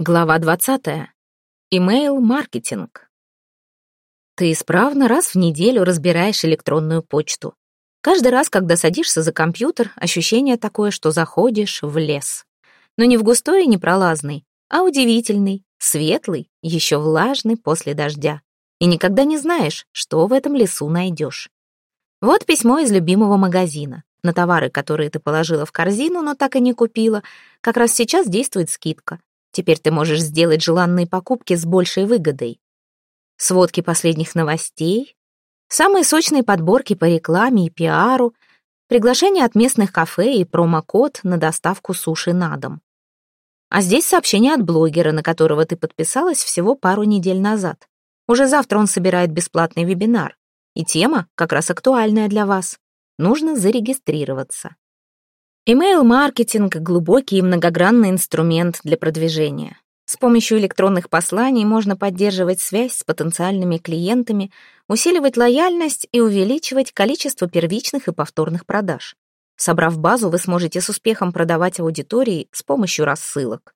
Глава 20. Имейл-маркетинг. Ты исправно раз в неделю разбираешь электронную почту. Каждый раз, когда садишься за компьютер, ощущение такое, что заходишь в лес. Но не в густой и непролазный, а удивительный, светлый, еще влажный после дождя. И никогда не знаешь, что в этом лесу найдешь. Вот письмо из любимого магазина. На товары, которые ты положила в корзину, но так и не купила, как раз сейчас действует скидка. Теперь ты можешь сделать желанные покупки с большей выгодой. Сводки последних новостей, самые сочные подборки по рекламе и пиару, приглашение от местных кафе и промокод на доставку суши на дом. А здесь сообщение от блогера, на которого ты подписалась всего пару недель назад. Уже завтра он собирает бесплатный вебинар. И тема как раз актуальная для вас. Нужно зарегистрироваться. Имейл-маркетинг — глубокий и многогранный инструмент для продвижения. С помощью электронных посланий можно поддерживать связь с потенциальными клиентами, усиливать лояльность и увеличивать количество первичных и повторных продаж. Собрав базу, вы сможете с успехом продавать аудитории с помощью рассылок.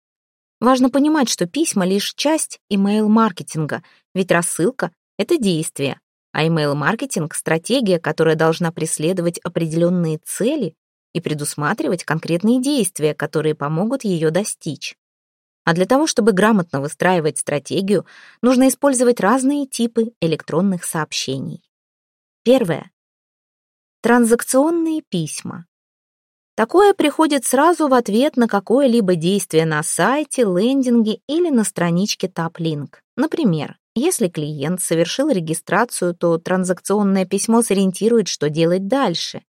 Важно понимать, что письма — лишь часть имейл-маркетинга, ведь рассылка — это действие, а имейл-маркетинг — стратегия, которая должна преследовать определенные цели и предусматривать конкретные действия, которые помогут ее достичь. А для того, чтобы грамотно выстраивать стратегию, нужно использовать разные типы электронных сообщений. Первое. Транзакционные письма. Такое приходит сразу в ответ на какое-либо действие на сайте, лендинге или на страничке TapLink. Например, если клиент совершил регистрацию, то транзакционное письмо сориентирует, что делать дальше.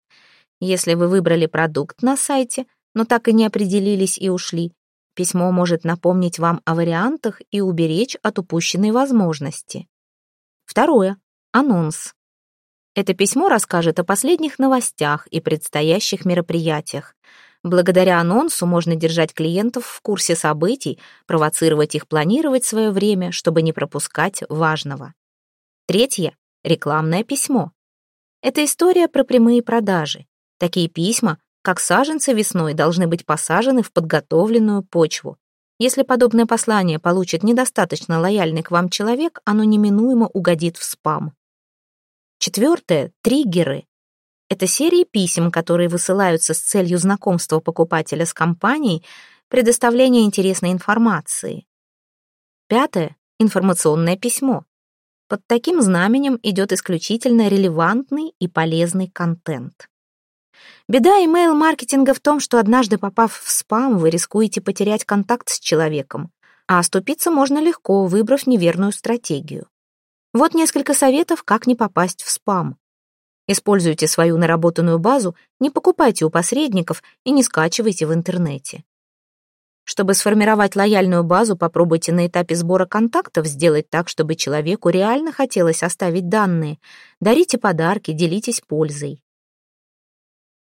Если вы выбрали продукт на сайте, но так и не определились и ушли, письмо может напомнить вам о вариантах и уберечь от упущенной возможности. Второе. Анонс. Это письмо расскажет о последних новостях и предстоящих мероприятиях. Благодаря анонсу можно держать клиентов в курсе событий, провоцировать их планировать свое время, чтобы не пропускать важного. Третье. Рекламное письмо. Это история про прямые продажи. Такие письма, как саженцы весной, должны быть посажены в подготовленную почву. Если подобное послание получит недостаточно лояльный к вам человек, оно неминуемо угодит в спам. Четвертое — триггеры. Это серии писем, которые высылаются с целью знакомства покупателя с компанией, предоставления интересной информации. Пятое — информационное письмо. Под таким знаменем идет исключительно релевантный и полезный контент. Беда имейл-маркетинга в том, что однажды попав в спам, вы рискуете потерять контакт с человеком, а оступиться можно легко, выбрав неверную стратегию. Вот несколько советов, как не попасть в спам. Используйте свою наработанную базу, не покупайте у посредников и не скачивайте в интернете. Чтобы сформировать лояльную базу, попробуйте на этапе сбора контактов сделать так, чтобы человеку реально хотелось оставить данные. Дарите подарки, делитесь пользой.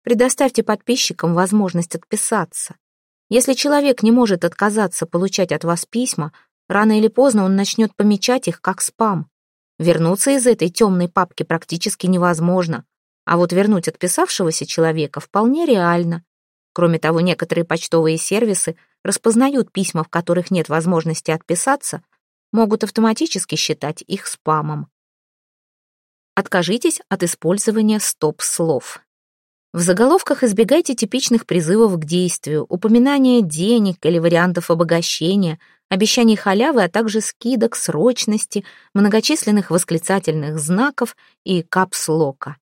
Предоставьте подписчикам возможность отписаться. Если человек не может отказаться получать от вас письма, рано или поздно он начнет помечать их как спам. Вернуться из этой темной папки практически невозможно, а вот вернуть отписавшегося человека вполне реально. Кроме того, некоторые почтовые сервисы распознают письма, в которых нет возможности отписаться, могут автоматически считать их спамом. Откажитесь от использования стоп-слов. В заголовках избегайте типичных призывов к действию, упоминания денег или вариантов обогащения, обещаний халявы, а также скидок, срочности, многочисленных восклицательных знаков и капслока.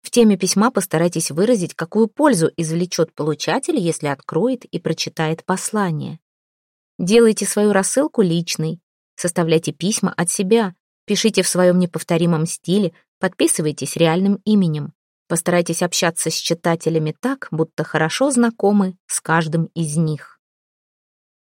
В теме письма постарайтесь выразить, какую пользу извлечет получатель, если откроет и прочитает послание. Делайте свою рассылку личной, составляйте письма от себя, пишите в своем неповторимом стиле, подписывайтесь реальным именем. Постарайтесь общаться с читателями так, будто хорошо знакомы с каждым из них.